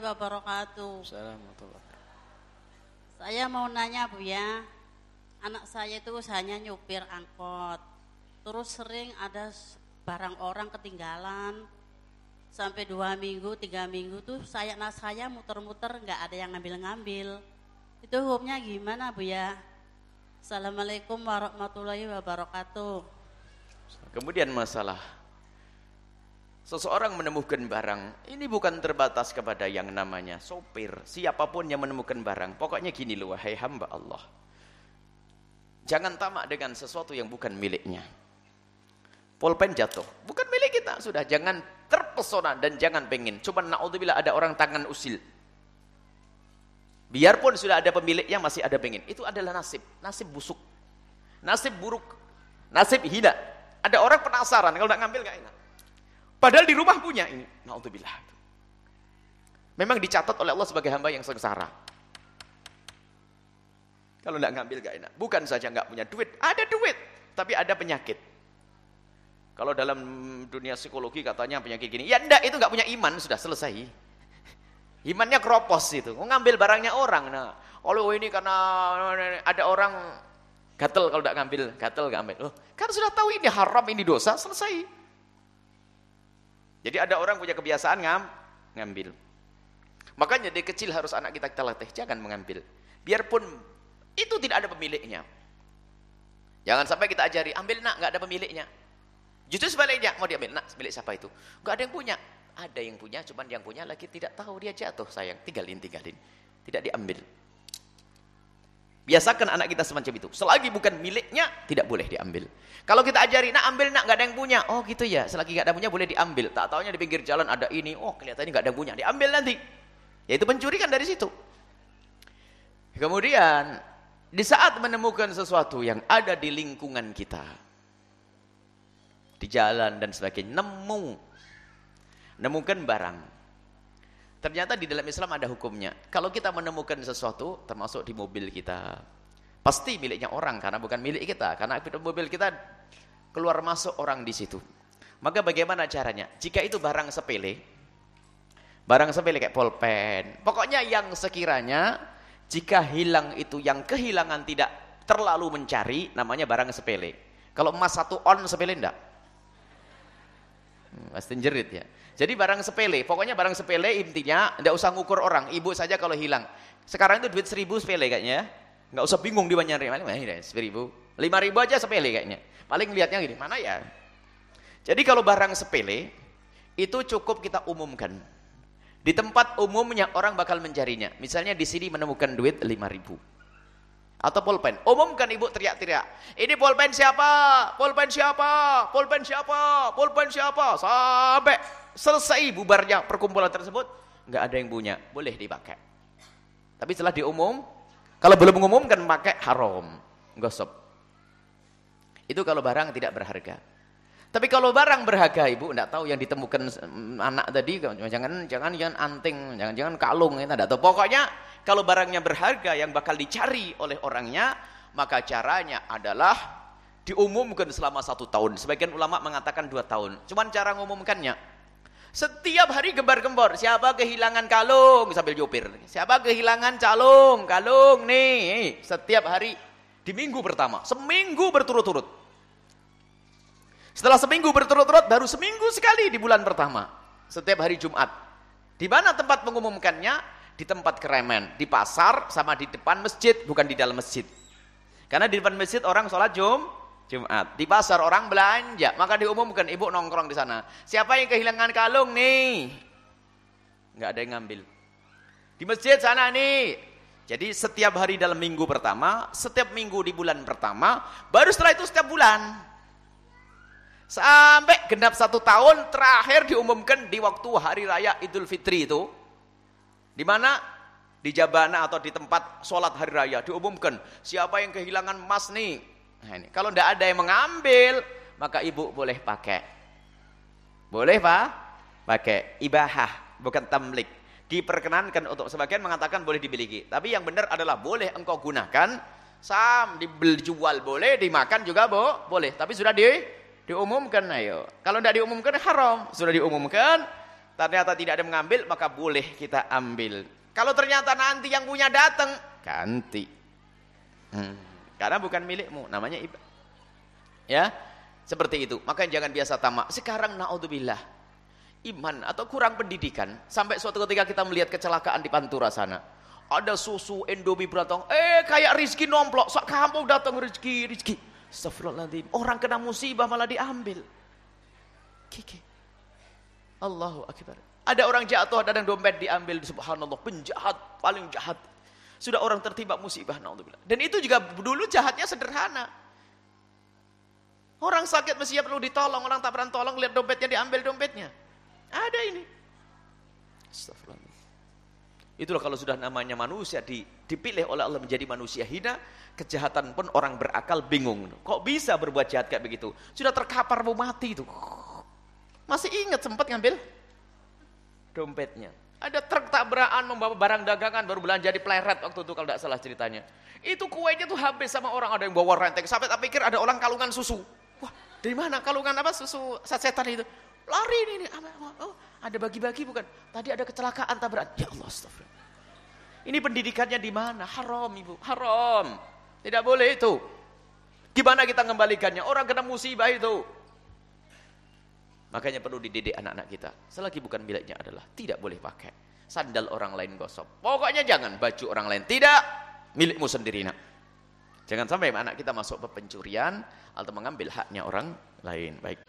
warahmatullahi wabarakatuh. Assalamualaikum. Saya mau nanya Bu ya, anak saya itu hanya nyupir angkot. Terus sering ada barang orang ketinggalan. Sampai dua minggu, tiga minggu tuh saya nah saya muter-muter nggak ada yang ngambil-ngambil. Itu hukumnya gimana Bu ya? Assalamualaikum warahmatullahi wabarakatuh. Kemudian masalah seseorang menemukan barang, ini bukan terbatas kepada yang namanya sopir, siapa pun yang menemukan barang. Pokoknya gini loh, wahai hamba Allah. Jangan tamak dengan sesuatu yang bukan miliknya. Pulpen jatuh, bukan milik kita. Sudah, jangan terpesona dan jangan pengen. Cuma naudzubillah ada orang tangan usil. Biarpun sudah ada pemiliknya masih ada pengen. Itu adalah nasib, nasib busuk. Nasib buruk, nasib hina. Ada orang penasaran kalau nggak ngambil nggak enak. Padahal di rumah punya ini. Naudzubillah. Memang dicatat oleh Allah sebagai hamba yang sengsara. Kalau nggak ngambil nggak enak. Bukan saja nggak punya duit, ada duit, tapi ada penyakit. Kalau dalam dunia psikologi katanya penyakit gini, ya enggak itu nggak punya iman sudah selesai. Imannya keropos itu, mau ngambil barangnya orang. Nah, kalau ini karena ada orang gatel kalau tidak ngambil, gatel nggak ambil. Loh, kan sudah tahu ini haram, ini dosa, selesai. Jadi ada orang punya kebiasaan ngam, ngambil. Makanya dari kecil harus anak kita kita latih, jangan mengambil. Biarpun itu tidak ada pemiliknya. Jangan sampai kita ajari, ambil nak, nggak ada pemiliknya. Justru sebaliknya, mau diambil, nak, milik siapa itu? Nggak ada yang punya. Ada yang punya, cuman yang punya lagi tidak tahu, dia jatuh sayang. Tinggalin, tinggalin. Tidak diambil. Biasakan anak kita semacam itu. Selagi bukan miliknya, tidak boleh diambil. Kalau kita ajari, nak ambil nak, nggak ada yang punya. Oh gitu ya, selagi nggak ada punya boleh diambil. Tak taunya di pinggir jalan ada ini, oh kelihatannya nggak ada yang punya, diambil nanti. Yaitu pencuri kan dari situ. Kemudian, di saat menemukan sesuatu yang ada di lingkungan kita, di jalan dan sebagainya, nemu, nemukan barang. Ternyata di dalam Islam ada hukumnya. Kalau kita menemukan sesuatu, termasuk di mobil kita, pasti miliknya orang karena bukan milik kita. Karena mobil kita keluar masuk orang di situ. Maka bagaimana caranya? Jika itu barang sepele, barang sepele kayak pulpen, pokoknya yang sekiranya jika hilang itu yang kehilangan tidak terlalu mencari, namanya barang sepele. Kalau emas satu on sepele enggak? Hmm, pasti jerit ya. Jadi barang sepele, pokoknya barang sepele intinya enggak usah ngukur orang, ibu saja kalau hilang. Sekarang itu duit seribu sepele kayaknya ya. Enggak usah bingung di banyak paling mana seribu. Lima ribu aja sepele kayaknya. Paling lihatnya gini, mana ya? Jadi kalau barang sepele, itu cukup kita umumkan. Di tempat umumnya orang bakal mencarinya. Misalnya di sini menemukan duit lima ribu. Atau pulpen. Umumkan ibu teriak-teriak. Ini pulpen siapa? Pulpen siapa? Pulpen siapa? Pulpen siapa? Sampai selesai bubarnya perkumpulan tersebut. Nggak ada yang punya. Boleh dipakai. Tapi setelah diumum, kalau belum mengumumkan pakai haram. Gosok. Itu kalau barang tidak berharga. Tapi kalau barang berharga ibu, tidak tahu yang ditemukan anak tadi, jangan jangan jangan anting, jangan jangan kalung, itu tidak tahu. Pokoknya kalau barangnya berharga yang bakal dicari oleh orangnya, maka caranya adalah diumumkan selama satu tahun. Sebagian ulama mengatakan dua tahun. Cuman cara ngumumkannya, setiap hari gembar-gembor, siapa kehilangan kalung sambil jopir. Siapa kehilangan calung, kalung nih. Setiap hari di minggu pertama, seminggu berturut-turut. Setelah seminggu berturut-turut, baru seminggu sekali di bulan pertama. Setiap hari Jumat. Di mana tempat mengumumkannya? Di tempat keremen. Di pasar sama di depan masjid, bukan di dalam masjid. Karena di depan masjid orang sholat Jum, Jumat. Di pasar orang belanja. Maka diumumkan, ibu nongkrong di sana. Siapa yang kehilangan kalung nih? Nggak ada yang ngambil. Di masjid sana nih. Jadi setiap hari dalam minggu pertama, setiap minggu di bulan pertama, baru setelah itu setiap bulan. Sampai genap satu tahun terakhir diumumkan di waktu hari raya Idul Fitri itu. Di mana? Di Jabana atau di tempat sholat hari raya diumumkan. Siapa yang kehilangan emas nih? Nah, ini. Kalau tidak ada yang mengambil, maka ibu boleh pakai. Boleh pak? Pakai. Ibahah, bukan tamlik. Diperkenankan untuk sebagian mengatakan boleh dimiliki. Tapi yang benar adalah boleh engkau gunakan. Sam, dijual boleh, dimakan juga bo, boleh. Tapi sudah di diumumkan ayo. Kalau tidak diumumkan haram. Sudah diumumkan ternyata tidak ada mengambil, maka boleh kita ambil. Kalau ternyata nanti yang punya datang, ganti. Hmm. Karena bukan milikmu, namanya ibadah. Ya, seperti itu. Maka jangan biasa tamak. Sekarang naudzubillah, iman atau kurang pendidikan sampai suatu ketika kita melihat kecelakaan di Pantura sana. Ada susu Indomie beratong, eh kayak Rizki nomplok, sak kampung datang Rizki, Rizki. Astagfirullahaladzim, orang kena musibah malah diambil. Kiki. Allahu Akbar. Ada orang jatuh, ada yang dompet diambil, subhanallah, penjahat, paling jahat. Sudah orang tertimpa musibah. Dan itu juga dulu jahatnya sederhana. Orang sakit mestinya perlu ditolong, orang tak pernah tolong, lihat dompetnya diambil dompetnya. Ada ini. Astagfirullah. Itulah kalau sudah namanya manusia dipilih oleh Allah menjadi manusia hina, kejahatan pun orang berakal bingung. Kok bisa berbuat jahat kayak begitu? Sudah terkapar mau mati itu. Masih ingat sempat ngambil dompetnya. Ada truk tabrakan membawa barang dagangan baru belanja di pleret waktu itu kalau tidak salah ceritanya. Itu kuenya tuh habis sama orang ada yang bawa renteng sampai tak pikir ada orang kalungan susu. Wah, dari mana kalungan apa susu sasetan itu? Lari ini, ini. Oh, ada bagi-bagi bukan? Tadi ada kecelakaan tabrakan. Ya Allah, astagfirullah. Ini pendidikannya di mana? Haram, Ibu. Haram. Tidak boleh itu. Gimana kita mengembalikannya? Orang kena musibah itu. Makanya perlu dididik anak-anak kita. Selagi bukan miliknya adalah tidak boleh pakai. Sandal orang lain gosok. Pokoknya jangan baju orang lain. Tidak. Milikmu sendiri nak. Jangan sampai anak kita masuk ke pencurian atau mengambil haknya orang lain. Baik.